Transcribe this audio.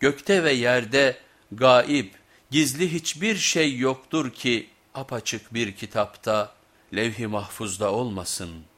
Gökte ve yerde gaip, gizli hiçbir şey yoktur ki apaçık bir kitapta, levh-i mahfuzda olmasın.''